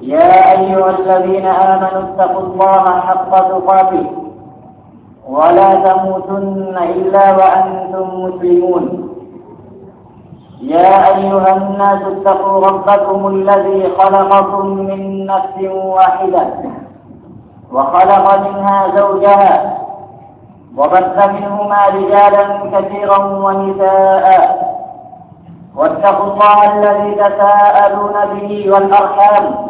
يا أيها الذين آمنوا اتقوا الله حق تقاته ولا تموتن إلا وأنتم مسلمون. يا أيها الناس اتقوا ربكم الذي خلقكم من نفس واحدة وخلق منها زوجها وبث منهما رجالا كثيرا ونساء. واتقوا الله الذي تساءلون به والأرحام.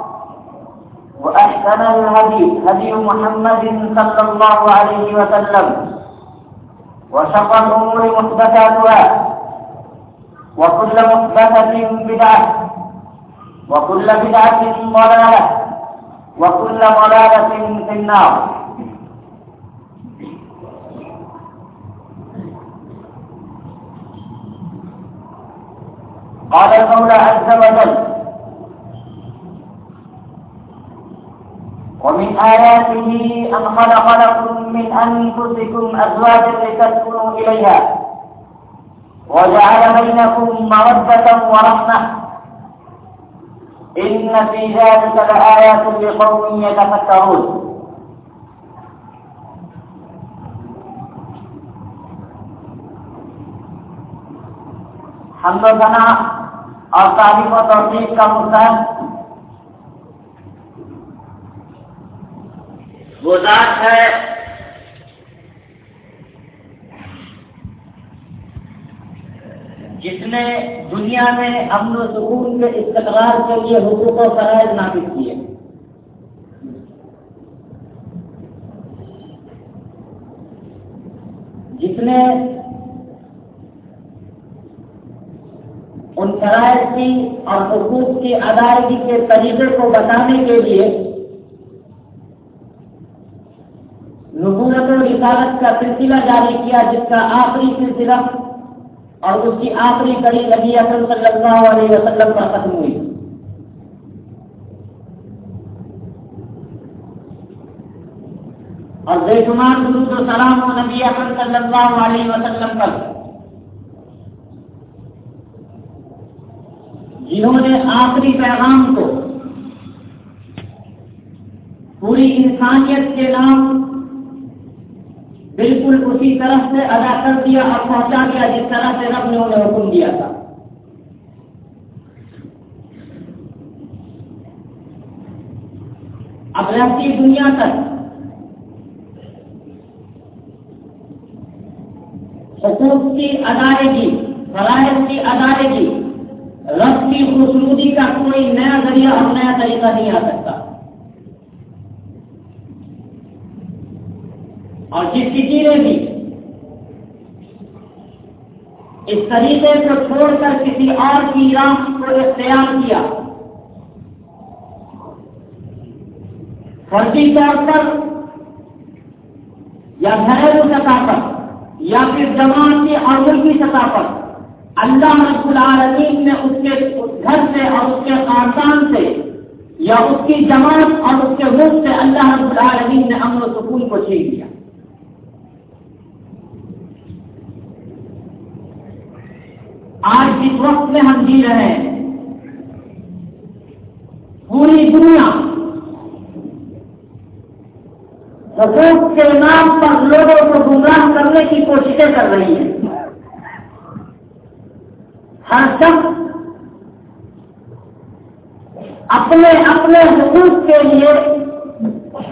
وأحسن الهدي، هدي محمد صلى الله عليه وسلم. وشر الأمور محدثاتها. وكل محدثة بدعة. وكل بدعة ضلالة. وكل ضلالة في النار. قال المولى عز وجل ومن آياته أن خلق لكم من أنفسكم أزواجا لتسكنوا إليها وجعل بينكم مودة ورحمة إن في ذلك لآيات لقوم يتفكرون. حمد و ثنا اور تعلیم و توفیق کا مستحق وہ ذات ہے۔ جس نے دنیا میں امن و سکون کے استقرار کے لیے حقوق و فرائض نافذ کیے۔ جس نے ان فرائض کی اور حقوق کی ادائیگی کے طریقے کو بتانے کے لیے نبوت و رسالت کا سلسلہ جاری کیا جس کا آخری سلسلہ اور اس کی آخری کڑی نبی اکرم صلی اللہ علیہ وسلم پر ختم ہوئی۔ اور بے شمار درود و سلام و نبی اکرم صلی اللہ علیہ وسلم پر۔ جنہوں نے آخری پیغام کو پوری انسانیت کے نام بالکل اسی طرح سے ادا کر دیا اور پہنچا دیا جس طرح سے رب نے انہیں حکم دیا تھا۔ اب رہتی دنیا تک حقوق کی ادائیگی، فرائض کی ادائیگی، رب کی خوشنودی کا کوئی نیا ذریعہ اور نیا طریقہ نہیں آ سکتا۔ اور جس کسی نے بھی۔ اس طریقے کو چھوڑ کر کسی اور کی راہ کو اختیار کیا۔ فردی طور پر یا گھریلو سطح پر یا پھر جماعتی اور ملکی سطح پر۔ اللہ رب العالمین نے اس کے گھر سے اور اس کے خاندان سے یا اس کی جماعت اور اس کے ملک سے اللہ رب العالمین نے امن و سکون کو چھین لیا۔ آج جس وقت میں ہم جی رہے ہیں۔ پوری دنیا۔ حقوق کے نام پر لوگوں کو گمراہ کرنے کی کوششیں کر رہی ہیں۔ ہر شخص اپنے اپنے حقوق کے لیے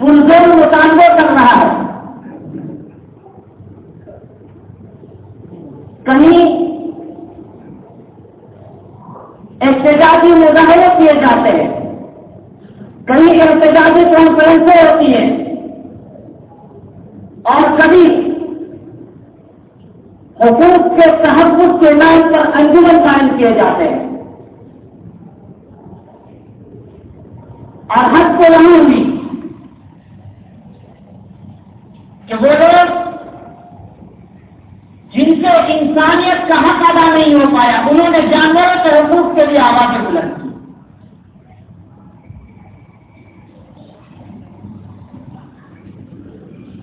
فلزور مطالبہ کر رہا ہے۔ کہیں احتجاجی مظاہرے کیے جاتے ہیں۔ کہیں احتجاجی کانفرنسیں ہوتی ہیں اور کبھی حقوق کے تحفظ کے نام پر انجمن قائم کیے جاتے ہیں۔ اور حد کو نہیں ہوئی کہ وہ لوگ جن سے انسانیت کا حق ادا نہیں ہو پایا۔ انہوں نے جانوروں کے حقوق کے لیے آوازیں بلند کی۔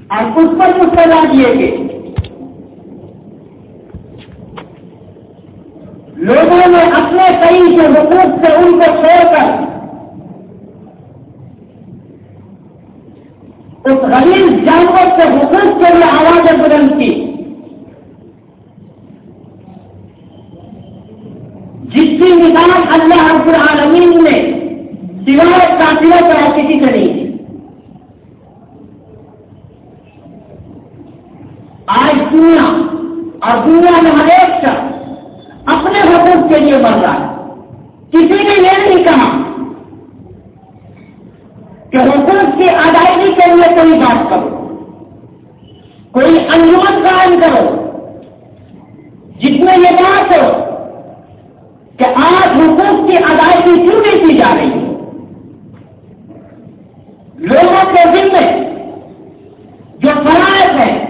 اور اس پر مستلا دیے گئے لوگوں نے اپنے کئی سے حقوق سے ان کو چھوڑ کر اس غریب جانور کے حقوق کے لیے آوازیں بلند کی جس کی مثال اللہ رب العالمین نے سوا کافیوں کسی کا نہیں تھی۔ آج دنیا اور دنیا میں ہر ایک شخص اپنے حقوق کے لیے بڑھ رہا ہے کسی نے یہ نہیں کہا کہ حقوق کی ادائیگی کے لیے کوئی بات کرو کوئی انجمن قائم کرو جس میں یہ بات ہو کہ آج حقوق کی ادائیگی کیوں نہیں کی جا رہی ہے لوگوں کے دل میں جو فرائض ہیں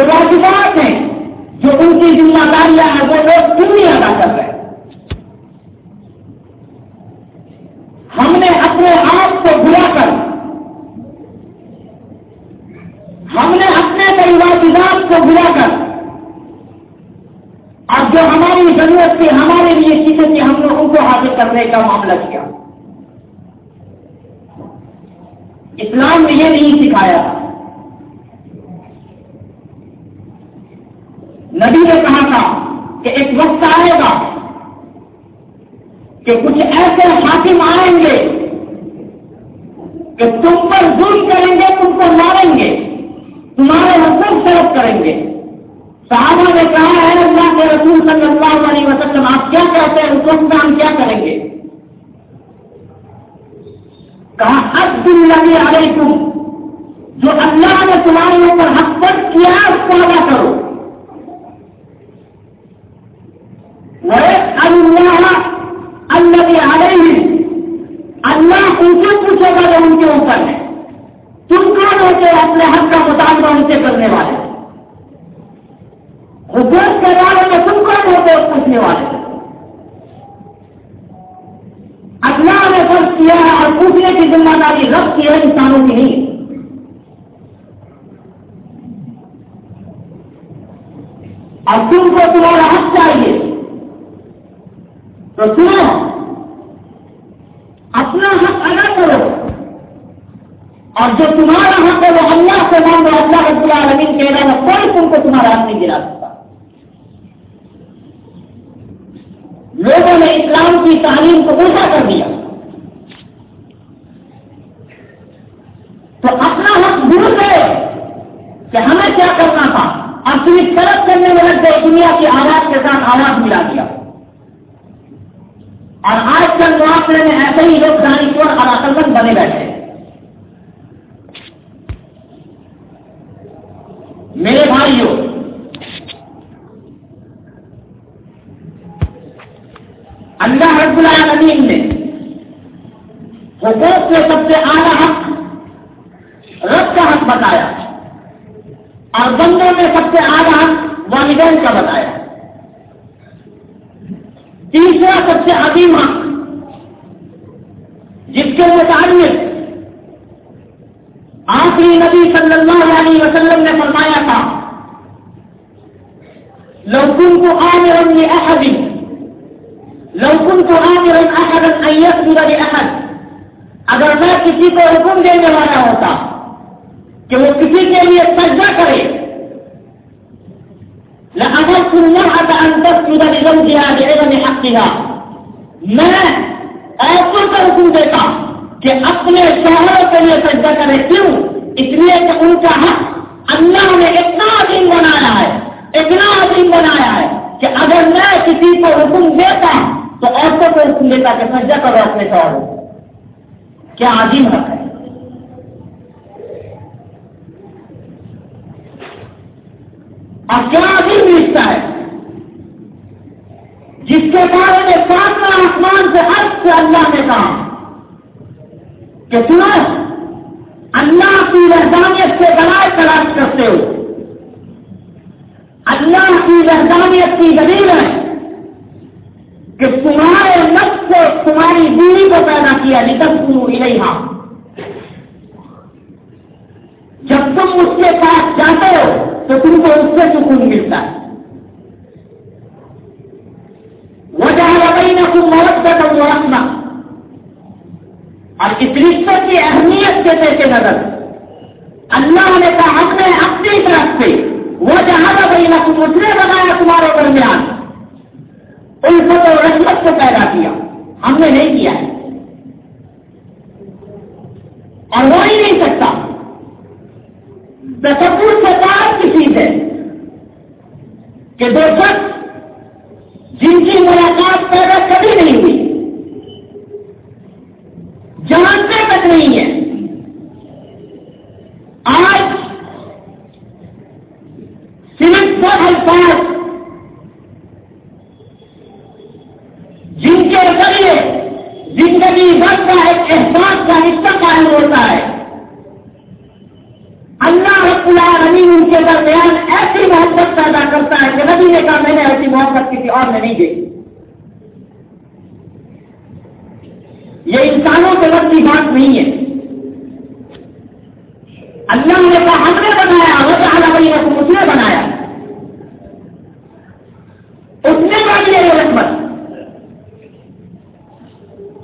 جو واجبات ہیں، جو ان کی ذمہ داریاں ہیں، وہ لوگ کیوں نہیں ادا کر رہے؟ ہم نے اپنے آپ کو بلا کر، ہم نے اپنے کئی واجبات کو بلا کر اب جو ہماری ضرورت تھی، ہمارے لیے چیزیں تھی ہم نے ان کو حاصل کرنے کا معاملہ کیا۔ اسلام نے یہ نہیں سکھایا نبی نے کہا تھا کہ ایک وقت آئے گا کہ کچھ ایسے حاکم آئیں گے کہ تم پر ظلم کریں گے، تم کو ماریں گے، تمہارے حقوق سرف کریں گے۔ صحابہ نے کہا ہے اللہ کے رسول صلی اللہ علیہ وسلم، آپ کیا کہتے ہیں؟ حکم کا ہم کیا کریں گے؟ کہا حد لگی علیکم، جو اللہ نے تمہارے اوپر حق پر کیا اس کو ادا کرو۔ اللہ اللہ علیہ اللہ ان سے پوچھے گا جو ان کے اوپر ہے تم کون ہوتے اپنے حق کا مطالبہ ان سے کرنے والے؟ حکومت کے بارے میں تم کون ہوتے پوچھنے والے؟ اللہ نے فرض کیا ہے اور پوچھنے کی ذمہ داری رب کی ہے، انسانوں کی نہیں۔ اور تم کو تمہارا حق چاہیے۔ تو سنو، اپنا حق ادا کرو۔ اور جو تمہارا حق ہے وہ اللہ سے مانگو، اللہ رب العالمین کے علاوہ کوئی تم کو تمہارا حق نہیں گرا سکتا۔ لوگوں نے اسلام کی تعلیم کو الٹا کر دیا۔ تو اپنا حق بھول گئے کہ ہمیں کیا کرنا تھا۔ اب صرف طرف کرنے میں لگ گئے، دنیا کی آواز کے ساتھ آواز ملا دیا۔ اور آج کل معاشرے میں ایسے ہی لوگ دانشور اور عقل بنے بیٹھے میرے بھائیوں اللہ رب العالمین نے حقوق سے سب سے اعلیٰ حق، رب کا حق بتایا اور بندوں میں سب سے اعلیٰ حق والدین کا بتایا۔ سب سے عظیم جس کے متعلق آخری نبی صلی اللہ علیہ وسلم نے فرمایا تھا لوگوں کو آنے والی احدی لوگن کو آمر احد ایت میرا احد اگر میں کسی کو حکم دینے والا ہوتا کہ وہ کسی کے لیے سجدہ کرے اگر سننا اگر انتر میرا نظم دیا میں عورتوں کو حکم دیتا کہ اپنے شوہروں کے لیے سجدہ کرے، کیوں؟ اس لیے کہ ان کا حق اللہ نے اتنا عظیم بنایا ہے، اتنا عظیم بنایا ہے کہ اگر میں کسی کو حکم دیتا تو عورتوں کو حکم دیتا کہ سجدہ کرو اپنے شوہروں کیا عظیم حق ہے؟ اور کیا عظیم رشتہ ہے؟ جس کے بارے میں ساتواں آسمان سے حق سے اللہ نے کہا کہ سنو اللہ کی رحدانیت سے بنائے تلاش کرتے ہو۔ اللہ کی رحدانیت کی دلیل ہے کہ تمہارے نفس سے تمہاری بیوی کو پیدا کیا نکل نہیں ہاں جب تم اس کے پاس جاتے ہو تو تم کو اس سے سکون ملتا ہے۔ وجہ بینکم مودت و اور اس رشتے کی اہمیت کے پیش نظر. اللہ نے کہا، ہم نے اپنی طرف سے وہ جہاں بینکم اس نے بنایا تمہارے درمیان. الفت و رحمت کو پیدا کیا. ہم نے نہیں کیا ہے. اور ہو ہی نہیں سکتا. تصور سے بات کی چیز ہے کہ دو شخص جن کی ملاقات پیدا کبھی نہیں ہوئی جانتے تک نہیں ہے۔ آج صرف سو الفاظ، جن کے ذریعے زندگی بھر کا ایک احساس کا حصہ قائم ہوتا ہے۔ اللہ رب العالمین ان کے درمیان ایسی محبت پیدا کرتا ہے کہ نبی نے کہا میں نے ایسی محبت کسی اور میں نہیں دیکھی یہ انسانوں کے وقت کی بات نہیں ہے اللہ نے کہا ہم نے بنایا وہ کہا بھائی اس نے بنایا اس نے بنی ہے یہ رسمت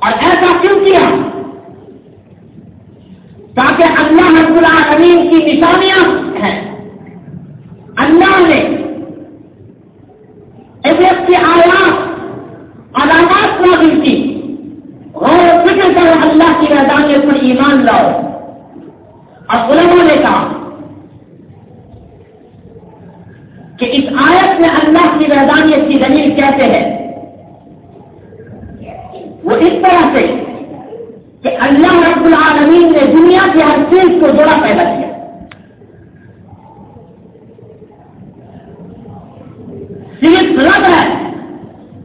اور ایسا کیوں کیا تاکہ اللہ رب العالمین کی نشانیاں ہے اللہ نے عبرت کی آیات علامات نازل کی غور و فکر کرو اللہ کی ردانیت پر ایمان لاؤ اور علماء نے کہا کہ اس آیت میں اللہ کی ردانیت کی دلیل کہتے ہیں وہ اس طرح سے کہ اللہ رب العالمین نے دنیا کی ہر چیز کو جوڑا پیدا کیا صرف رب ہے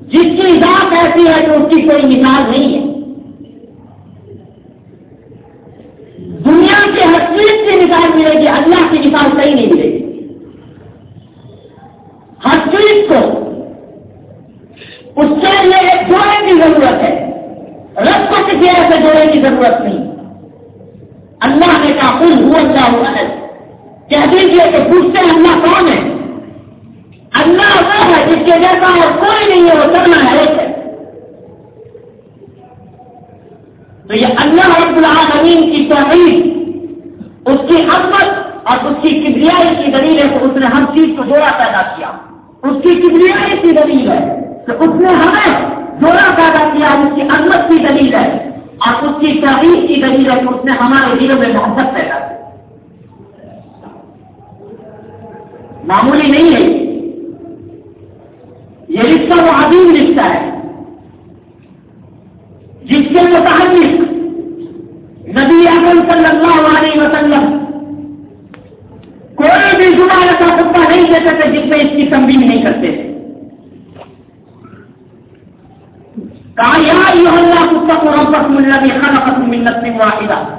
جس کی ذات ایسی ہے کہ اس کی کوئی مثال نہیں ہے دنیا کی ہر چیز کی مثال ملے گی اللہ کی مثال صحیح نہیں ملے گی ہر چیز کو اس کے لیے ایک جوڑے کی ضرورت ہے رب کو کسی ایسے جوڑے کی ضرورت نہیں اللہ نے کہا خود ہوا اللہ ہے کہہ دیجیے کہ پوچھتے ہیں اللہ کون ہے اللہ وہ ہے جس کے جیسا اور کوئی نہیں ہے وہ کرنا ہے ایک ہے تو یہ اللہ رب العالمین کی توحید اس کی عظمت اور اس کی کبریائی کی دلیل ہے کہ اس نے ہر چیز کو جوڑا پیدا کیا اس کی کبریائی کی دلیل ہے کہ اس نے ہمیں جوڑا پیدا کیا اس کی عظمت کی دلیل ہے اور اس کی تحریر کی دلیل ہے اس نے ہمارے دلوں میں محبت پیدا کی معمولی نہیں ہے یہ رشتہ وہ عظیم رشتہ ہے جس کے متعلق نبی اعظم صلی اللہ علیہ وسلم کوئی بھی زبان کا خطہ نہیں دیتے تھے جس میں اس کی کمی نہیں کرتے تھے کہا یہاں یہ اللہ کتب و ربت ملنا من نفس واحدہ.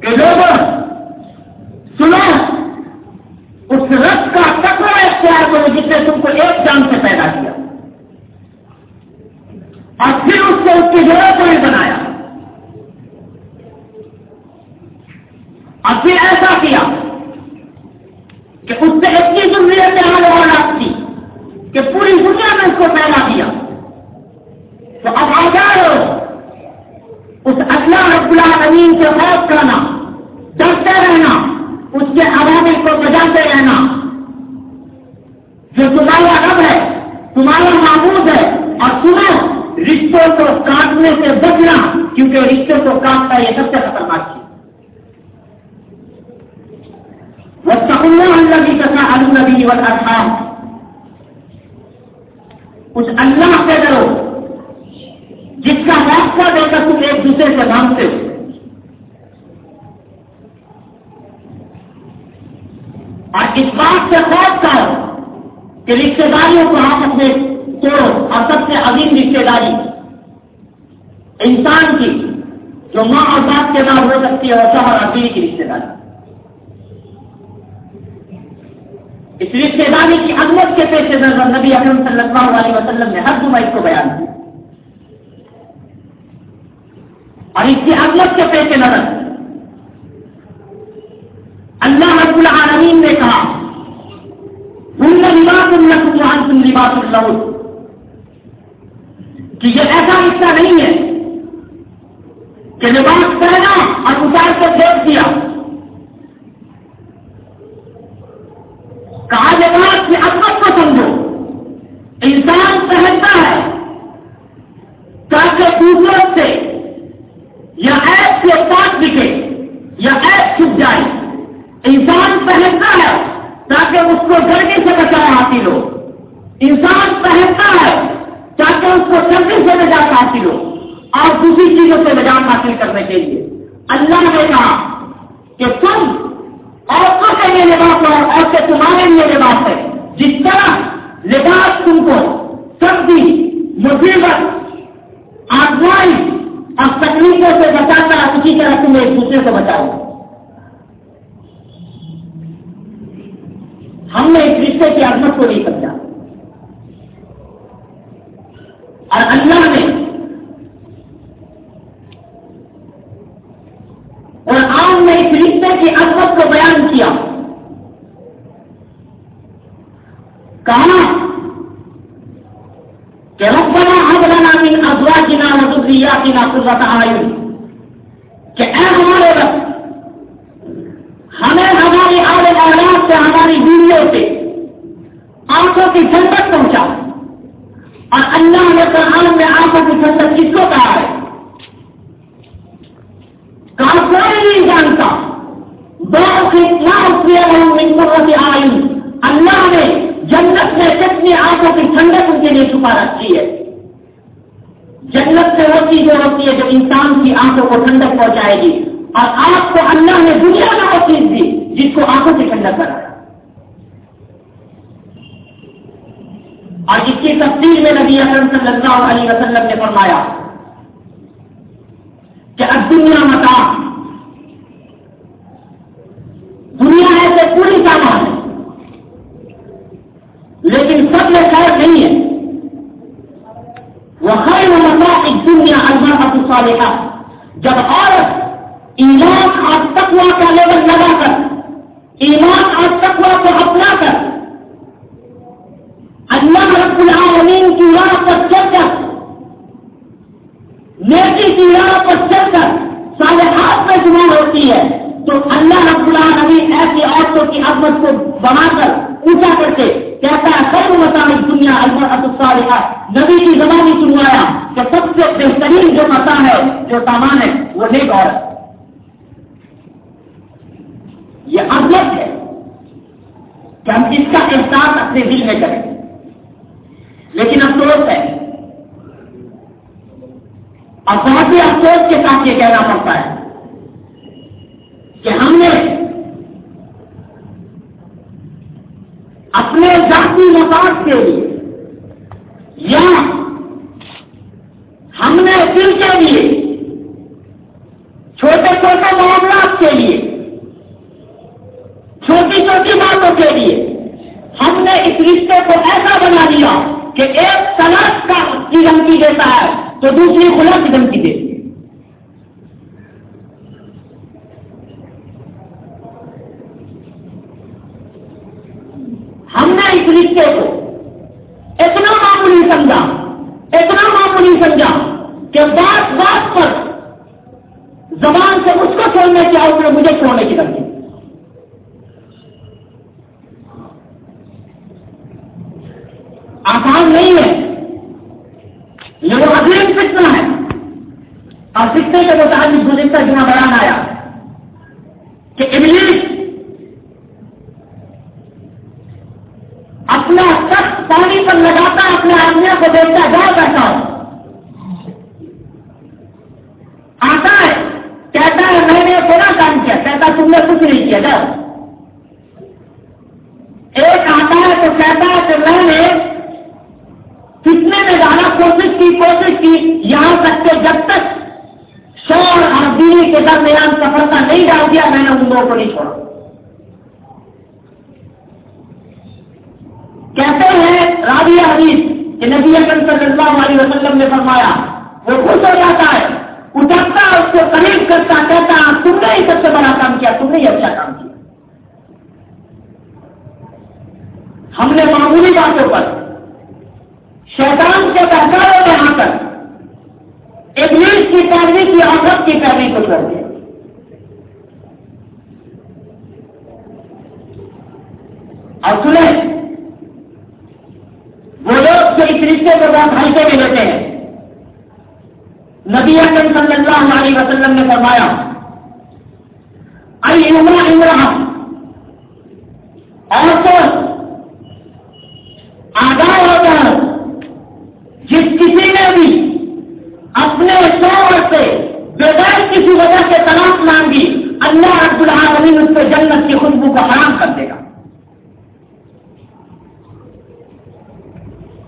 کہ لوگ سنو، اس رب کا تقوی اختیار کرو جس نے تم کو ایک جان سے پیدا کیا۔ اور پھر اس سے اس کی جگہ کو نہیں بنایا۔ اور پھر ایسا کیا کہ اس سے اتنی ضروریت حال والا تھی کہ پوری دنیا میں اس کو پیدا کیا تو اب آ جاؤ اس اللہ رب العالمین سے خوف کرنا ڈرتے رہنا، اس کے عوامل کو بجاتے رہنا۔ جو تمہارا رب ہے، تمہارا معبود ہے، اور تمہیں رشتوں کو کاٹنے سے بچنا، کیونکہ رشتے کو کاٹتا یہ سب سے خطرناک چیز۔ وہ سکون اللہ کی کسا النبی و ارحام کچھ اللہ سے ڈرو، جس کا راستہ دے کر تم ایک دوسرے سے مانگتے ہو اور اس بات سے خوف کرو کہ رشتے داریوں کو آپ اپنے توڑو اور سب سے عظیم رشتے داری انسان کی جو ماں اور باپ کے بعد ہو سکتی ہے اور شوہر اور کی رشتے داری۔ اس رشتے داری کی عظمت کے پیش نظر نبی اکرم صلی اللہ علیہ وسلم نے ہر جمعہ اس کو بیان کیا۔ اور اس کی عظمت کے پیش نظر اللہ رب العالمین نے کہا اللہ تم لباس اللہ کہ یہ ایسا حصہ نہیں ہے کہ لباس پہنا اور اتار کر دیکھ دیا کہا لباس کی عظمت کو سمجھو انسان پہنتا ہے تاکہ دوسروں سے یا ایپ سے پاس دکھے یا ایپ چھپ جائے انسان پہنتا ہے تاکہ اس کو گرمی سے بچاؤ حاصل ہو انسان پہنتا ہے تاکہ سے نجات حاصل ہو۔ اور دوسری چیزوں سے نجات حاصل کرنے کے لیے اللہ نے کہا کہ تم عورتوں کے لیے لباس ہو اور سے تمہارے لیے لباس ہے جس طرح لباس تم کو سردی، مصیبت، آزمائی اور تکلیفوں سے بچاتا ہے، اسی طرح تم ایک دوسرے سے بچاؤ۔ ہم نے اس رشتے کی عظمت کو نہیں سمجھا۔ اور اللہ نے اور عام نے اس رشتے کی عظمت کو بیان کیا۔ کہا کہ ربنا حضرنا من ازواجنا وذرياتنا قرة اعين کہ اے ہمارے رب، ہمیں ہماری آل اولاد سے، ہماری بیویوں سے آنکھوں کی ٹھنڈک پہنچا۔ اور اللہ نے قرآن میں آنکھوں کی ٹھنڈک کس کو کہا ہے؟ کہا کوئی نہیں جانتا۔ بہت سے آئی اللہ نے جنت میں کتنی آنکھوں کی ٹھنڈک ان کے لیے چھپا رکھی ہے۔ جنت سے وہ چیزیں ہوتی ہے جو انسان کی آنکھوں کو ٹھنڈک پہنچائے گی۔ اور آپ کو اللہ نے دنیا میں وہ چیز دی جس کو آنکھوں سے ٹھنڈا کرا اور جس کی تفصیل میں نبی اکرم صلی اللہ علیہ وسلم نے فرمایا کہ اب دنیا متا دنیا ایسے پوری سامان ہے۔ لیکن سب میں خیر نہیں ہے۔ وہ خیر متا ایک دنیا الما کا گسا دیکھا جب عورت ایمان اور تقوا کا لیول لگا کر، ایمان اور تقوا کو اپنا کر اللہ رب العالمین کی راہ پر چل کر نیکی کی راہ پر چل کر سارے ہاتھ میں شمار ہوتی ہے، تو اللہ رب العالمین ایسی عورتوں کی عظمت کو بنا کر اونچا کر کے کہتا ہے سب مطابق دنیا الصالحہ۔ نبی کی زبانی سنوایا کہ سب سے بہترین جو متا ہے، جو سامان ہے، وہ نیک عورت یہ عظمت ہے کہ ہم اس کا احساس اپنے دل میں کریں۔ لیکن افسوس ہے۔ اور بہت ہی افسوس کے ساتھ یہ کہنا پڑتا ہے کہ ہم نے اپنے ذاتی مفاد کے لیے یا ہم نے دل کے لیے چھوٹے چھوٹے معاملات کے لیے، چھوٹی چھوٹی باتوں کے لیے ہم نے اس رشتے کو ایسا بنا دیا کہ ایک طلاق کا کی دھمکی دیتا ہے تو دوسری خلا کی دھمکی دیتا ہے ہم نے اس رشتے کو اتنا معمولی سمجھا اتنا معمولی سمجھا کہ بات بات پر زبان سے اس کو چھوڑنے کی آؤ مجھے چھوڑنے کی دھمکی آسان نہیں ہے یہ وہ عظیم فتنہ ہے اور سکھتے کے مطابق گزشتہ جمعہ بیان آیا کہ انگلش اپنا سخت پانی پر لگاتا اپنے آدمیوں کو دیکھتا جاؤ بیٹھا ہوں آتا ہے کہتا ہے میں نے تھوڑا کام کیا کہتا تم نے کچھ نہیں کیا جاؤ ایک آتا ہے تو کہتا ہے کہ میں نے کتنے میں زیادہ کوشش کی کوشش کی یہاں تک کہ جب تک شور اور بیوی کے درمیان سفلتا نہیں ڈال دیا میں نے ان لوگوں کو نہیں چھوڑا۔ کہتے ہیں رابعہ حدیث کہ نبی اکرم صلی اللہ علیہ وسلم نے فرمایا، وہ خوش ہو جاتا ہے، اٹھتا، اس کو قریب کرتا، کہتا تم نے ہی سب سے بڑا کام کیا، تم نے ہی اچھا کام کیا۔ ہم نے معمولی باتوں پر، شیطان کے بہتروں میں آ کر انگلش کی پیروی کی عورت کی پیروی کو کر دیا۔ اور سنیں وہ لوگ جو اس رشتے کو بہت ہلکے میں لیتے ہیں نبی اکرم صلی اللہ علیہ وسلم نے فرمایا عمرہ عمرہ اور تو آگاہ ہو کر جس کسی نے بھی اپنے شور سے بغیر کسی وجہ سے تلاش مانگی اللہ رب العالمین اس پہ جنت کی خوشبو کو حرام کر دے گا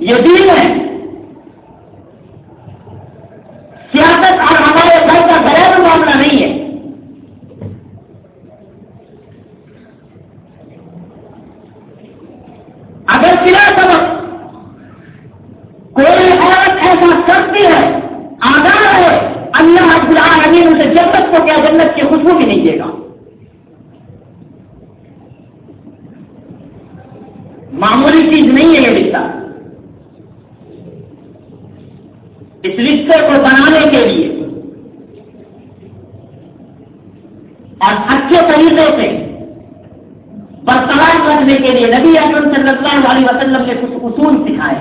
یہ ہے؟ سیاست اور ہمارے گھر کا گھریلو معاملہ نہیں ہے۔ اگر سلا سبق کوئی عورت ایسا کرتی ہے آگاہ ہے اللہ عبد العالمین اسے جنت کو کیا جنت کی خوشبو بھی نہیں دے گا معمولی چیز نہیں ہے یہ رشتہ اس رشتے کو بنانے کے لیے اور اچھے طریقے سے برقرار رکھنے کے لیے نبی اکرم صلی اللہ علیہ وسلم نے کچھ اصول سکھائے۔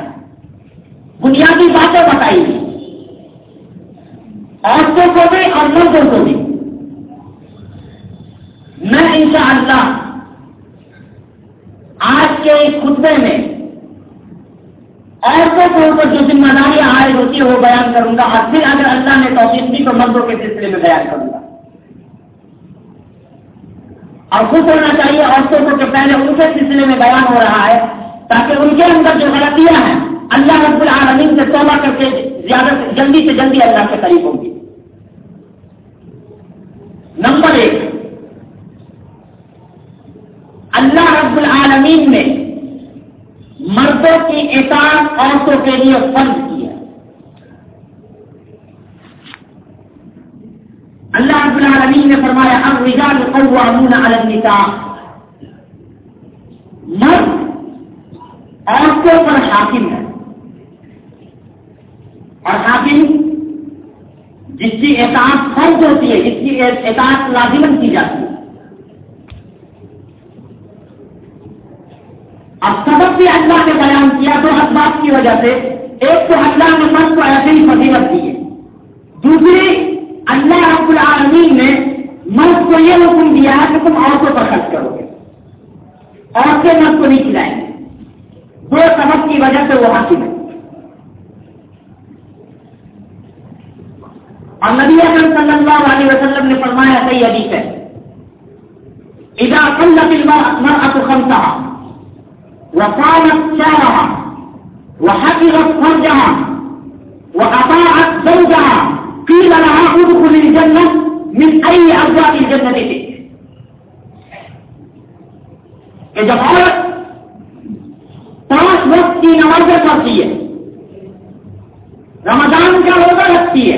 بنیادی باتیں بتائی۔ عورتوں کو بھی اور مردوں کو بھی۔ میں انشاءاللہ آج کے اس خطبے میں عورتوں کے اوپر جو ذمہ داریاں عائد ہوتی ہے وہ بیان کروں گا۔ اور پھر اگر اللہ نے توفیق دی تو مردوں کے سلسلے میں بیان کروں گا۔ اور خوش ہونا چاہیے عورتوں کو کہ پہلے ان کے سلسلے میں بیان ہو رہا ہے، تاکہ ان کے اندر جو غلطیاں ہیں، اللہ رب العالمین سے توبہ کر کے زیادہ جلدی سے جلدی اللہ کے قریب ہوں گی۔ نمبر ایک، اللہ رب العالمین نے مردوں کی اطاعت عورتوں کے لیے فرض کیا۔ اللہ رب العالمین نے فرمایا، اب رجال قوامون علی النساء مرد عورتوں پر حاکم ہے اور حاکم جس کی اطاعت فرض ہوتی ہے، جس کی اطاعت لازمن کی جاتی ہے. اب سبق بھی اللہ نے بیان کیا دو اسباب کی وجہ سے. ایک تو اللہ نے مرد کو ایسے ہی فضیلت دی ہے. دوسری، اللہ رب العالمین نے مرد کو یہ حکم دیا کہ تم عورتوں پر خرچ کرو گے۔ عورتیں مرد کو نہیں کھلائیں گے دو سبق کی وجہ سے وہ حاصل ہے اور نبی اکرم صلی اللہ علیہ وسلم نے فرمایا، صحیح حدیث ہے۔ اذا قلت المرأة خمسها وقامت شارها وحفظت فرجها وأطاعت زوجها، قيل لها ادخل الجنة۔ من أي أبواب الجنة تلك کہ جب عورت پانچ وقت کی نمازیں پڑھتی ہے رمضان کا روزہ رکھتی ہے.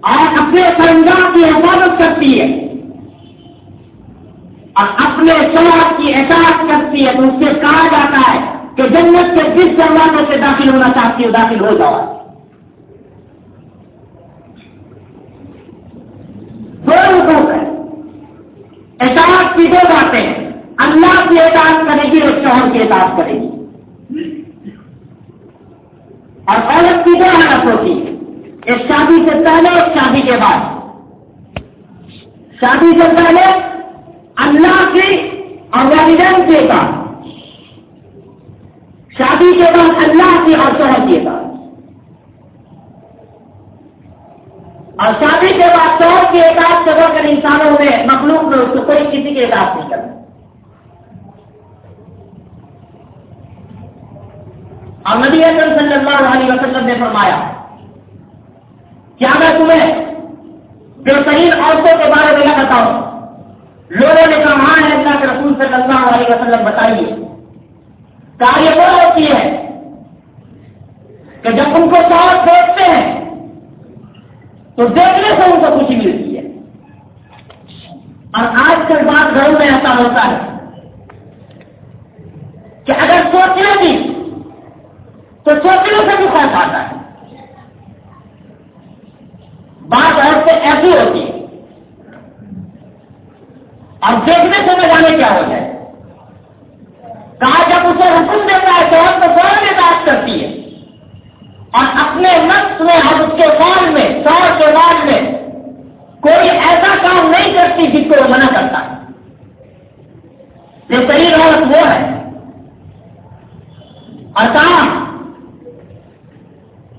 اور اپنے سرنجام کی حفاظت کرتی ہے. اور اپنے شوہر کی احساس کرتی ہے تو اس سے کہا جاتا ہے کہ جنت کے جس دروازے سے داخل ہونا چاہتی ہو داخل ہو جاؤ دو حقوق ہے احساس کی دو ہیں اللہ کی احساس کرے گی اور شوہر کی احساس کرے گی۔ اور عورت کی دو حالت ہوتی ہے ایک شادی سے پہلے ایک شادی کے بعد۔ شادی سے پہلے اللہ کی اور والدین کے بعد شادی کے بعد اللہ کی اور شہر کے بعد اور شادی کے بعد شوہر کی اعتراض سے کر انسانوں میں مخلوق میں اس کو کوئی کسی کے اعتراض نہیں کرتا۔ اور نبی اکرم صلی اللہ علیہ وسلم نے فرمایا، کیا میں تمہیں بہترین عورتوں کے بارے میں نہ بتاؤں؟ لوگوں نے کہا ہاں ہے اللہ کے رسول صلی اللہ علیہ وسلم بتائیے، کہا، یہ وہ ہوتی ہے کہ جب ان کو ساتھ دیکھتے ہیں تو دیکھنے سے ان کو خوشی ملتی ہے۔ اور آج کل بات گھروں میں ایسا ہوتا ہے کہ اگر سوچنے بھی، تو سوچنے سے بھی خوف آتا ہے۔ بات عورتیں ایسی ہوتی ہے۔ اور دیکھنے سے میں جانے کیا ہو جائے۔ کہا جب اسے حکم دیتا ہے تو تو فوراً بات کرتی ہے۔ اور اپنے نقص میں اور اس کے فال میں، سور کے بعد میں کوئی ایسا کام نہیں کرتی جس کو وہ منع کرتا یہ صحیح عورت وہ ہے۔ اور کہاں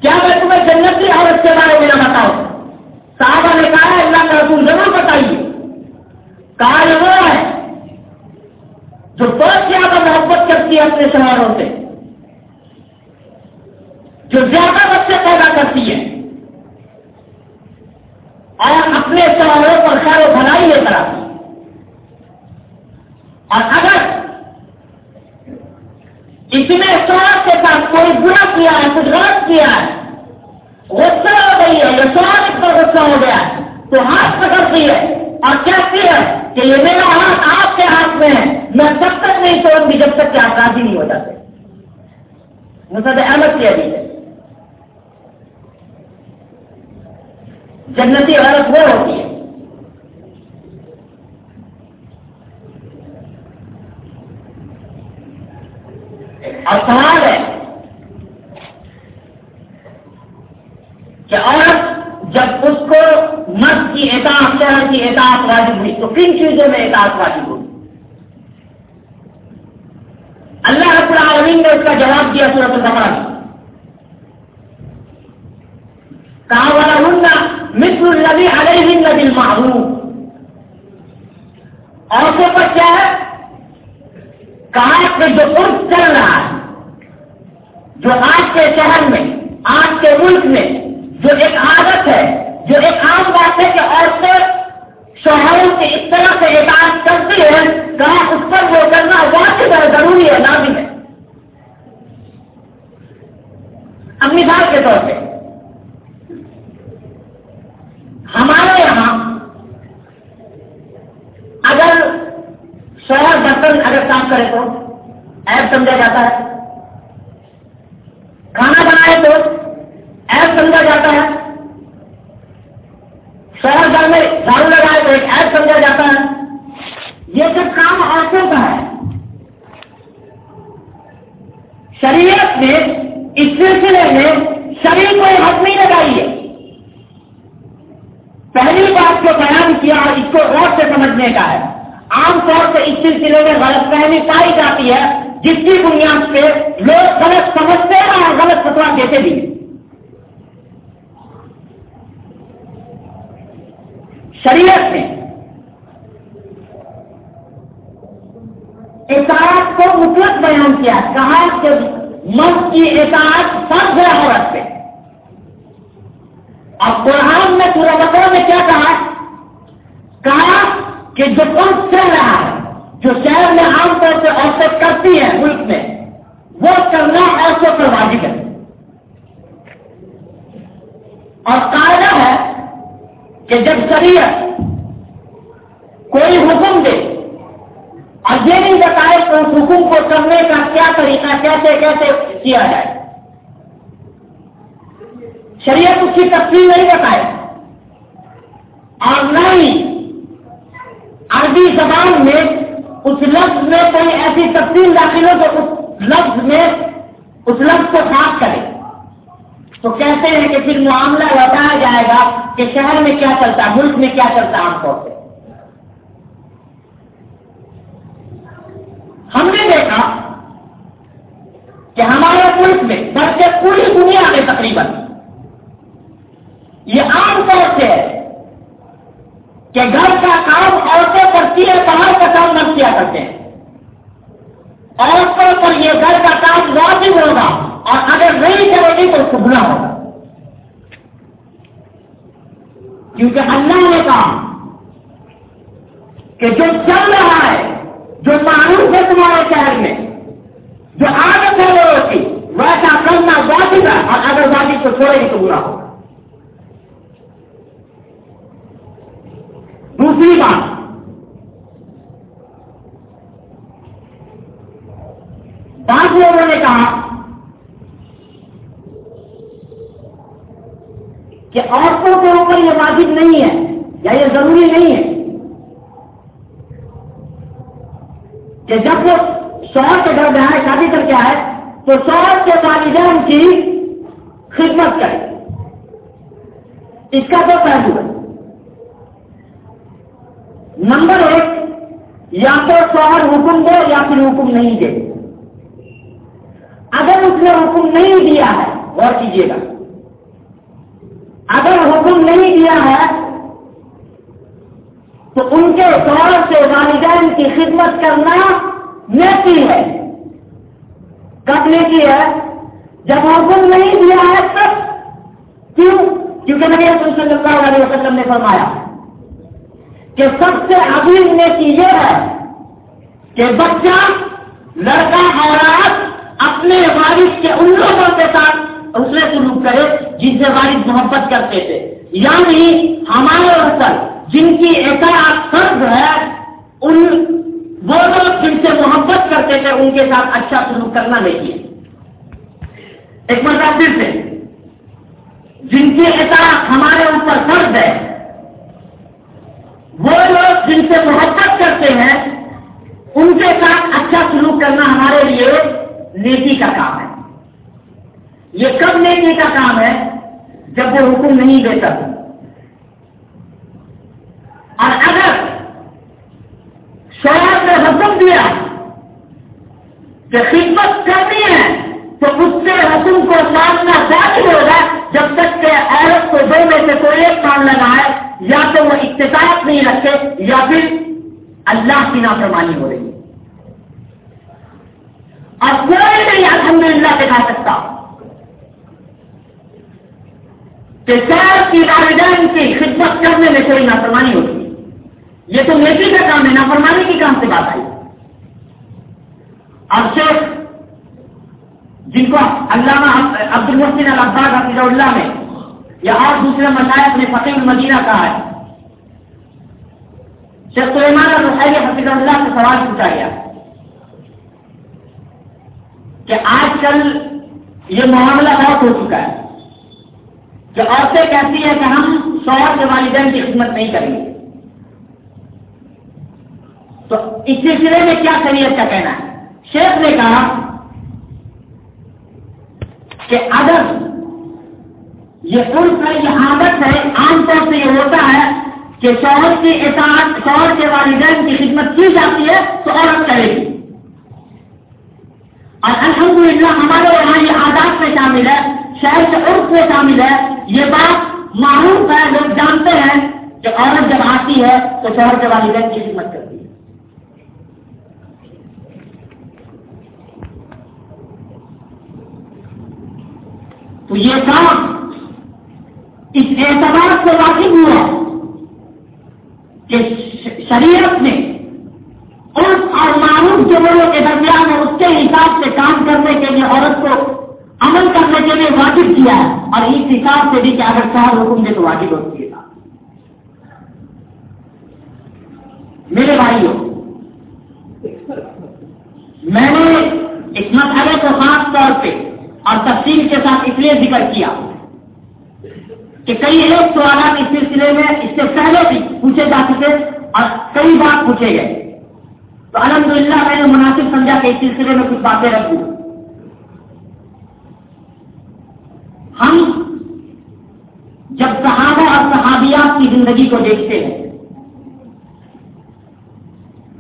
کیا میں تمہیں جنتی عورت کے بارے میں نہ بتاؤں؟ صحابہ نے کہا ہے اللہ کا رسول ضرور بتائیے۔ کہا، یہ وہ ہے جو بہت زیادہ محبت کرتی ہے اپنے شہروں سے۔ جو زیادہ بچے پیدا کرتی ہے۔ اور اپنے شہروں پر خیر و بھلائی لے کر آتی۔ اور اگر اس نے سواد کے ساتھ کوئی برا کیا ہے، کچھ غلط کیا ہے، غصہ ہو گئی ہے، یا سواد اس پر غصہ ہو گیا ہے، تو ہاتھ پکڑتی ہے اور کہتی ہے کہ یہ میرا ہاتھ آپ کے ہاتھ میں ہے میں تب تک نہیں توڑ گی جب تک کہ آپ راضی نہیں ہو جاتے۔ مسد احمد کی ابھی ہے۔ جنتی عورت وہ ہوتی ہے۔ اور سوال ہے کہ عورت جب اس کو مرد کی اطاعت، شہر کی اطاعت واجب ہوئی تو کن چیزوں میں اطاعت واجب ہوئی اللہ رب العالمین نے اس کا جواب دیا صورت البقرہ میں کہا والا ہوں مصر النبی علیہ معروف عورتوں پر کیا ہے کہا کہ جو عرف چل رہا ہے، جو آج کے شہر میں، آج کے ملک میں، جو ایک عادت ہے، جو ایک عام بات ہے کہ عورتیں شوہروں کی اس طرح سے احتیاط کرتی ہے کہاں اس پر وہ کرنا واقع ہے، ضروری ہے، لازم ہے۔ اب مثال کے طور پہ، ہمارے یہاں اگر شوہر برتن اگر کام کرے تو ایپ سمجھا جاتا ہے۔ کھانا بنائے تو ایپ سمجھا جاتا ہے۔ شہر گھر میں جھاڑو لگائے تو ایک ایپ سمجھا جاتا ہے۔ یہ سب کام عورتوں کا ہے شریعت نے اس سلسلے میں شریر کو حق نہیں لگائی ہے۔ پہلی بات کو بیان کیا اور اس کو غور سے سمجھنے کا ہے۔ عام طور سے اس سلسلے میں غلط فہمی پائی جاتی ہے، جس کی بنیاد پہ لوگ غلط سمجھتے ہیں اور غلط فتوا دیتے بھی شریعت نے اطاعت کو مطلق بیان کیا، کہا کہ مرد کی اطاعت سب ہے عورت پہ۔ اور قرآن میں پورا بکرا میں کیا کہا؟ کہا کہ جو پنکھ چل رہا ہے، جو شہر میں عام طور سے عورتیں کرتی ہیں ملک میں، وہ کرنا عورتوں پر واجب ہے۔ اور قاعدہ ہے کہ جب شریعت کوئی حکم دے اور یہ نہیں بتائے کہ اس حکم کو کرنے کا کیا طریقہ، کیسے کیسے کیا جائے۔ شریعت اس کی تفصیل نہیں بتائے۔ اور نہ ہی عربی زبان میں اس لفظ میں کوئی ایسی تفصیل داخل ہو جو اس لفظ میں اس لفظ کو خاص کرے۔ تو کہتے ہیں کہ پھر معاملہ بتایا جائے گا کہ شہر میں کیا چلتا ہے، ملک میں کیا چلتا ہے عام طور سے ہم نے دیکھا کہ ہمارے ملک میں بچے پوری دنیا میں تقریباً یہ عام طور سے کہ گھر کا کام عورتیں کرتی ہے باہر کا کام نہ کیا کرتے ہیں۔ عورتوں پر یہ گھر کا کام واضح ہوگا اور اگر نہیں کرے گی تو سبنا ہوگا۔ کیونکہ اللہ نے کہا کہ جو چل رہا ہے، جو معروف ہے تمہارے شہر میں، جو عادت ہے لوگوں کی، ویسا کرنا واجب ہے اور اگر واجب کو چھوڑے گی تو برا ہوگا۔ دوسری بات۔ بعض لوگوں نے کہا کہ عورتوں کے اوپر یہ واجب نہیں ہے یا یہ ضروری نہیں ہے کہ جب وہ شوہر کے گھر میں آئے، شادی کر کے آئے، تو شوہر کے والدین کی خدمت کرے۔ اس کا تو پہلو ہے نمبر ایک، یا تو شوہر حکم دے یا پھر حکم نہیں دے۔ اگر اس نے حکم نہیں دیا ہے، غور کیجیے گا۔ اگر حکم نہیں دیا ہے، تو ان کے شوہر سے والدین کی خدمت کرنا نیکی ہے۔ کب نیکی ہے؟ جب حکم نہیں دیا ہے، تب کیوں؟ کیونکہ نبی صلی اللہ علیہ وسلم نے فرمایا کہ سب سے عظیم نیکی یہ ہے کہ بچہ، لڑکا اور اپنے والد کے ان لوگوں کے ساتھ اس سلوک کرے جن سے والد محبت کرتے تھے۔ یعنی ہمارے اوپر جن کی احتیاط فرض ہے، ان وہ لوگ جن سے محبت کرتے تھے، ان کے ساتھ اچھا سلوک کرنا نہیں ہے۔ ایک مطلب پھر سے، جن کی اطاعت ہمارے اوپر فرض ہے وہ لوگ جن سے محبت کرتے ہیں، ان کے ساتھ اچھا سلوک کرنا ہمارے لیے نیتی کا کام ہے۔ یہ کب نیتی کا کام ہے؟ جب وہ حکم نہیں دیتا۔ اور اگر شوہر نے حکم دیا کہ خدمت کرنی ہے، تو اس سے حکم کو ماننا ظاہر ہوگا، جب تک کہ عورت کو دو میں سے کوئی ایک کام لگائے یا تو وہ اتفاق نہیں رکھے یا پھر اللہ کی نافرمانی ہو رہی ہے۔ اور کوئی نہیں الحمد للہ دکھا سکتا کہ شہر کی والدین کی خدمت کرنے میں کوئی نافرمانی ہوتی۔ ہے یہ تو نیکی کا کام ہے نا فرمانے کی کام سے بات آئی۔ اور شیخ جن کو علامہ عبد المحسن الباغ حفیظ اللہ نے یا اور دوسرے مسائل نے فقیر مدینہ کہا ہے۔ شیخ سلیمان الرحیل حفیظ اللہ سے سوال پوچھا گیا کہ آج کل یہ معاملہ بہت ہو چکا ہے کہ عورتیں کہتی ہیں کہ ہم شوہر کے والدین کی خدمت نہیں کریں گے۔ تو اس سلسلے میں کیا شریعت کا کہنا ہے؟ شیخ نے کہا کہ اگر یہ عرف ہے، یہ عادت ہے، عام طور سے یہ ہوتا ہے کہ شوہر کی اطاعت، شوہر کے والدین کی خدمت کی جاتی ہے تو عورت کرے گی۔ اور الحمدللہ ہمارے یہاں یہ آداب میں شامل ہے شہر کے عرف میں شامل ہے۔ یہ بات معروف ہے، لوگ جانتے ہیں کہ عورت جب آتی ہے تو شوہر کے والدین کی خدمت کرتی ہے۔ تو یہ کام اس اعتبار سے واقف ہوا کہ شریعت نے عرف اور معروف کے لوگوں کے درمیان اس کے حساب سے کام کرنے کے لیے عورت کو عمل کرنے کے لیے واجب کیا ہے اور اس حساب سے بھی کہ اگر شہر حکم دے تو واجب ہوتی ہے۔ میرے بھائیوں، میں نے اس مسئلے کو خاص طور پہ اور تفصیل کے ساتھ اس لیے ذکر کیا۔ کہ کئی ایک سوالات اس سلسلے میں اس سے پہلے بھی پوچھے جا چکے اور کئی بات پوچھے گئے۔ تو الحمدللہ میں نے مناسب سمجھا کہ اس سلسلے میں کچھ باتیں رکھ دوں۔ ہم جب صحابہ اور صحابیات کی زندگی کو دیکھتے ہیں،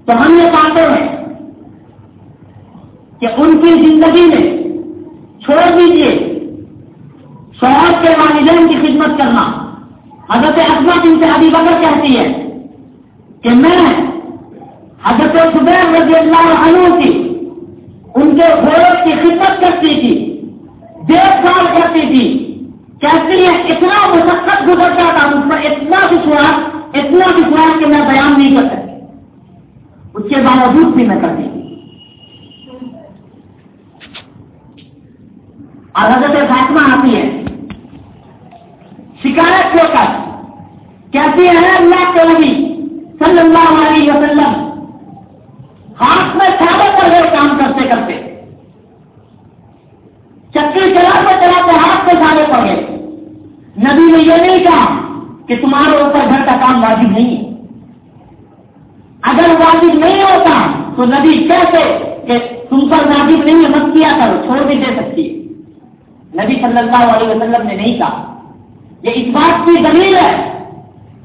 تو ہم یہ پاتے ہیں کہ ان کی زندگی میں چھوڑ دیجیے شوہر کے والدین کی خدمت کرنا۔ حضرت اکبر ان سے ابھی بکر کہتی ہے کہ میں حضرت صبح رضی اللہ عنہ کی، ان کے گھوڑے کی خدمت کرتی تھی، دیکھ بھال کرتی تھی۔ کہتی ہے، اتنا مشقت گزر جاتا اس پر اتنا وشواس اتنا وشواس کہ میں بیان نہیں کر سکتی۔ اس کے باوجود بھی میں کرتی تھی۔ اور حضرت فاطمہ آتی ہے شکایت ہو کر کہتی ہے اللہ کے نبی صلی اللہ علیہ وسلم۔ ہاتھ میں چھاڑے پر گئے کام کرتے کرتے۔ چکری چلاتے چلاتے ہاتھ میں چھاڑے پڑ گئے۔ نبی نے یہ نہیں کہا کہ تمہارے اوپر گھر کا کام واجب نہیں ہے۔ اگر واجب نہیں ہوتا تو نبی کیسے کہ تم پر واجب نہیں ہے، مت کیا کرو، چھوڑ بھی دے سکتی۔ نبی صلی اللہ علیہ وسلم نے نہیں کہا۔ یہ اس بات کی دلیل ہے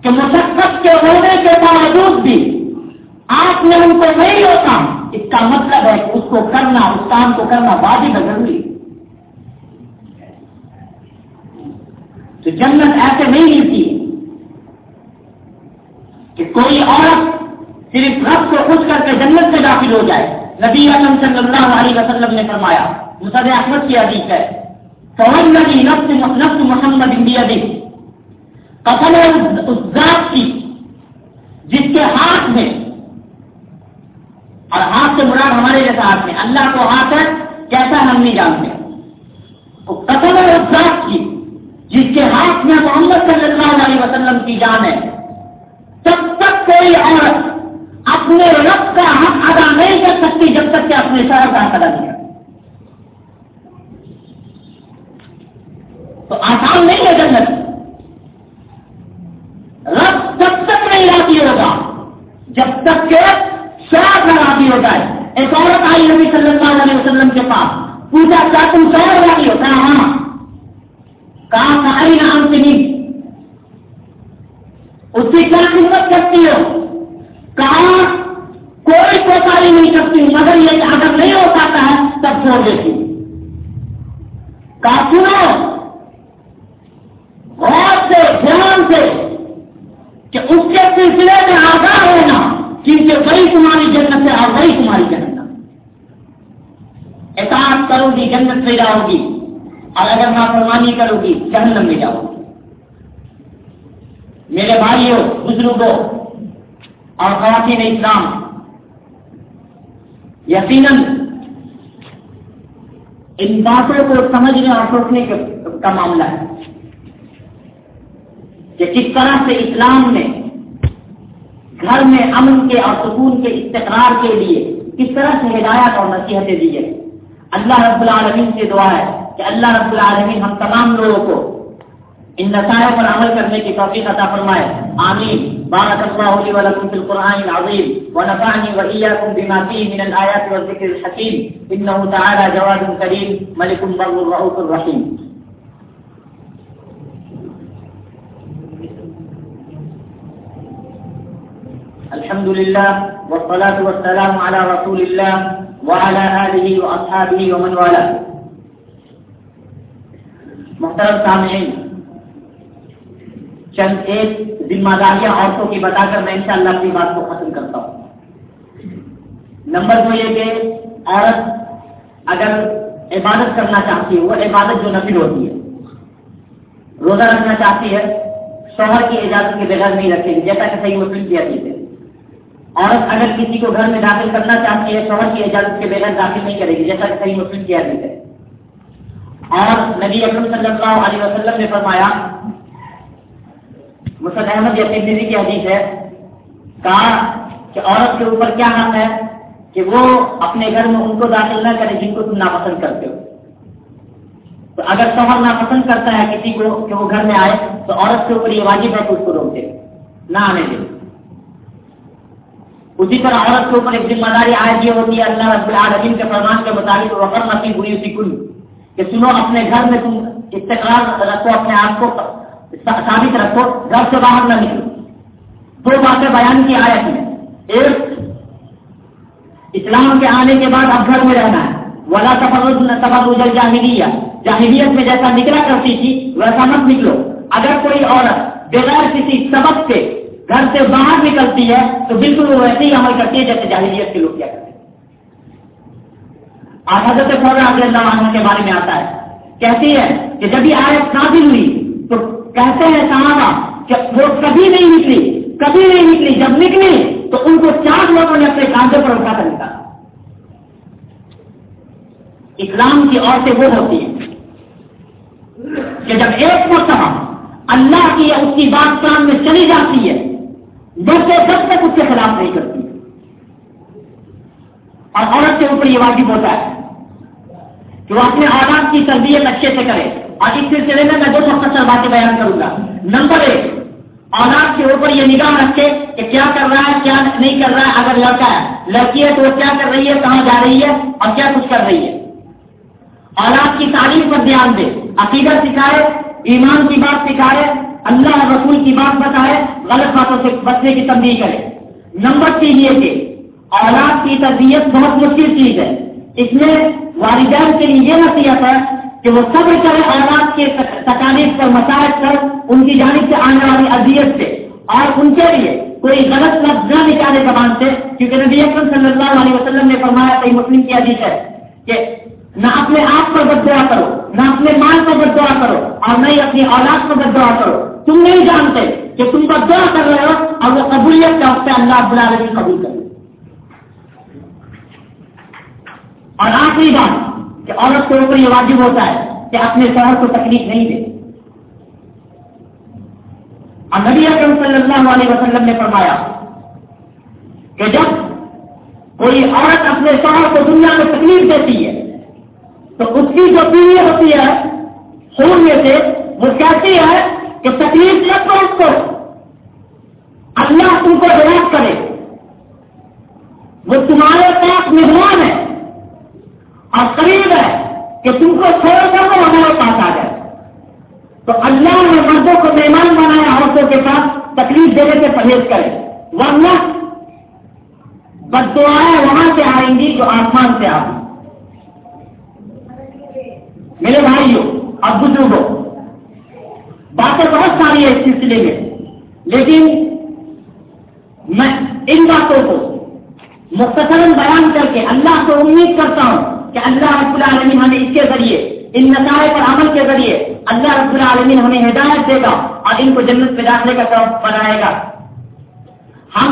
کہ مشقت کے ہونے کے باوجود بھی آپ نے ان کو نہیں ہوتا اس کا مطلب ہے اس کو کرنا، اس کام کو کرنا واجب ہے، ضروری۔ تو جنت ایسے نہیں ملتی کہ کوئی عورت صرف رب کو خوش کر کے جنت میں داخل ہو جائے۔ نبی اعظم صلی اللہ علیہ وسلم نے فرمایا مصد احمد کی حدیث ہے فون نبی نفس نفس محمد انڈیا دی قسم اس ذات کی جس کے ہاتھ میں، اور ہاتھ سے مراد ہمارے جیسا ہاتھ میں، اللہ کو ہاتھ ہے، کیسا ہم نہیں جانتے. قسم ذات کی جس کے ہاتھ میں محمد صلی اللہ علیہ وسلم کی جان ہے. جب تک کوئی عورت اپنے رب کا حق ادا نہیں کر سکتی، جب تک کہ اپنے شہر کا حق ادا نہیں کر تو آسان نہیں ہے جنت۔ رب جب تک نہیں راضی ہوگا جب تک کہ شراب کا راضی ہو جائے۔ ایک عورت آئی نبی صلی اللہ علیہ وسلم کے پاس، پوچھا، کیا تم شراب راضی ہو؟ کہا ہاں۔ کہاں ساری نام سے نہیں اس کی کیا خدمت کرتی ہو؟ کہاں کوئی کوتاہی نہیں کرتی مگر یہ اگر نہیں ہو پاتا ہے، تب چھوڑ دیتی۔ کہا، سنو غور سے دھیان سے کہ اس کے سلسلے میں آگاہ ہونا کیونکہ وہی تمہاری جنت ہے اور وہی تمہاری جنت اطاعت کرو گی، جنت سے جاؤ گی۔ اور اگر نافرمانی کرو گی، جہنم میں جاؤ گی۔ میرے بھائیوں بزرگوں اور خواتین اسلام، یقیناً ان باتوں کو سمجھنے اور سوچنے کا معاملہ ہے۔ کہ کس طرح سے اسلام نے گھر میں امن کے اور سکون کے استقرار کے لیے کس طرح سے ہدایات اور نصیحتیں دی ہے اللہ رب العالمین سے دعا ہے کہ اللہ رب العالمین ہم تمام لوگوں کو ان نسائل پر عمل کرنے کی توفیق عطا فرمائے۔ آمین۔ بارك الله لي ولكم في القرآن العظيم ونفعني وإياكم بما فيه من الآيات والذكر الحكيم إنه تعالى جواد كريم ملك بر رؤوف رحيم الحمد لله والصلاة والسلام على رسول الله وعلى آله وأصحابه ومن والاه. محترم سامعین، چند ایک ذمہ داریاں عورتوں کی بتا کر میں انشاءاللہ اپنی بات کو ختم کرتا ہوں۔ نمبر دو یہ کہ عورت اگر عبادت کرنا چاہتی ہے، وہ عبادت جو نفل ہوتی ہے، روزہ رکھنا چاہتی ہے، شوہر کی اجازت کے بغیر نہیں رکھے گی، جیسا کہ صحیح مسلم کی حدیث ہے۔ عورت اگر کسی کو گھر میں داخل کرنا چاہتی ہے، شوہر کی اجازت کے بغیر داخل نہیں کرے گی، جیسا کہ صحیح مسلم کی حدیث ہے۔ اور نبی اکرم صلی اللہ علیہ وسلم نے فرمایا مسد احمد یا یقین کی حدیث ہے، کہا کہ عورت کے اوپر کیا حق ہے کہ وہ اپنے گھر میں ان کو داخل نہ کرے جن کو تم ناپسند کرتے ہو۔ تو اگر شوہر ناپسند کرتا ہے کسی کو کہ وہ گھر میں آئے، تو عورت کے اوپر یہ واجب ہے کہ اس کو روک دے، نہ آنے دے۔ اسی طرح عورت کے اوپر ایک ذمہ داری آئے یہ ہوتی ہے، اللہ رب العالمین کے فرمان کے مطابق وفر نصیب ہوئی اسی کل کہ سنو اپنے گھر میں تم استقرار رکھو، اپنے آپ کو ثابت رکھو، گھر سے باہر نہ نکلو۔ دو باتیں بیان کی آیت میں۔ ایک، اسلام کے آنے کے بعد اب گھر میں رہنا ہے۔ ولا تفر جاہلیہ جاہلیت میں جیسا نکلا کرتی تھی، ویسا مت نکلو۔ اگر کوئی عورت بغیر کسی سبق سے گھر سے باہر نکلتی ہے تو بالکل وہ ویسے ہی عمل کرتی ہے جیسے جاہلیت کے لوگ کیا کرتے ہیں۔ حضرت رضی اللہ عنہ کے بارے میں آتا ہے۔ کہتی ہے کہ جب یہ آیت نازل ہوئی تو کہتے ہیں صحابہ کہ وہ کبھی نہیں نکلی، کبھی نہیں نکلی، جب نکلی تو ان کو چار لوگوں نے اپنے کاندھے پر اٹھا کر نکالا۔ اسلام کی عورتیں وہ ہوتی ہیں کہ جب ایک مرتبہ اللہ کی یا اس کی بات کام میں چلی جاتی ہے جب جب تک اس کے خلاف نہیں کرتی۔ اور عورت کے اوپر یہ واجب ہوتا ہے کہ وہ اپنے آواز کی تربیت اچھے سے کرے۔ اور اس سلسلے میں میں دو مختصر باتیں بیان کروں گا۔ نمبر ایک، اولاد کے اوپر یہ نگاہ رکھے کہ کیا کر رہا ہے، کیا نہیں کر رہا ہے۔ اگر لڑکا ہے، لڑکی ہے تو وہ کیا کر رہی ہے، کہاں جا رہی ہے اور کیا کچھ کر رہی ہے۔ اولاد کی تعلیم پر دھیان دے عقیدت سکھائے، ایمان کی بات سکھائے اللہ رسول کی بات بتائے، غلط باتوں سے بچنے کی تبدیل کرے۔ نمبر تین یہ کہ اولاد کی تربیت بہت مشکل چیز ہے۔ اس میں والدین کے لیے یہ نصیحت ہے کہ وہ صبر کرے اولاد کے تکالیف پر مسائل کر ان کی جانب سے آنے والی اذیت سے۔ اور ان کے لیے کوئی غلط لفظ نہ نکالے زبان سے، کیونکہ نبی اکرم صلی اللہ علیہ وسلم نے فرمایا کئی مسلم کی عزیز ہے کہ نہ اپنے آپ پر بد دعا کرو، نہ اپنے مال پر بد دعا کرو اور نہ ہی اپنی اولاد پر بد دعا کرو۔ تم نہیں جانتے کہ تم بد دعا کر رہے ہو اور وہ قبولیت کا وقت اللہ بلا رہی قبول کرو اور آخری بات کہ عورت کے اوپر یہ واجب ہوتا ہے کہ اپنے شوہر کو تکلیف نہیں دے۔ اور نبی اکرم صلی اللہ علیہ وسلم نے فرمایا کہ جب کوئی عورت اپنے شوہر کو دنیا میں تکلیف دیتی ہے، تو اس کی جو پیڑھی ہوتی ہے، خون میں سے وہ کہتی ہے کہ تکلیف نہ کرو اس کو۔ اللہ تم کو ہلاک کرے۔ وہ تمہارے پاس مہمان ہے اور قریب ہے کہ تم کو چھوڑ کر وہ ہمارے پاس آ جائے۔ تو اللہ نے مردوں کو مہمان بنایا عورتوں کے ساتھ تکلیف دینے سے پرہیز کرے۔ ورنہ بد دعائیں وہاں سے آئیں گی جو آسمان سے آئیں میرے بھائیوں اب بزرگوں باتیں بہت ساری ہے اس سلسلے میں۔ لیکن میں ان باتوں کو مختصر بیان کر کے اللہ سے امید کرتا ہوں کہ اللہ رب العالمین ہمیں اس کے ذریعے، ان نظارے پر عمل کے ذریعے اللہ رب العالمین ہمیں ہدایت دے گا اور ان کو جنت میں داخلے کا سبب بنائے گا۔ ہم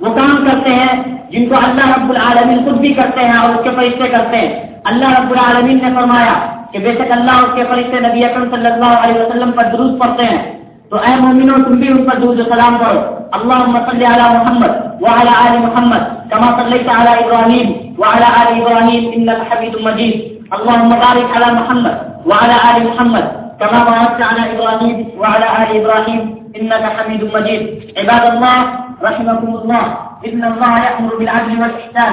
وہ کام کرتے ہیں جن کو اللہ رب العالمین خود بھی کرتے ہیں اور اس کے فرشتے کرتے ہیں۔ اللہ رب العالمین نے فرمایا کہ بے شک اللہ اس کے فرشتے نبی اکرم صلی اللہ علیہ وسلم پر دروس پڑھتے ہیں۔ تو اے مومنوں، تم بھی ان پر درود سلام کرو۔ اللهم صل على محمد وعلى ال محمد كما صليت على ابراهيم وعلى ال ابراهيم انك حميد مجيد اللهم بارك على محمد وعلى ال محمد كما باركت على ابراهيم وعلى ال ابراهيم انك حميد مجيد عباد الله رحمكم الله ان الله يأمر بالعدل والاحسان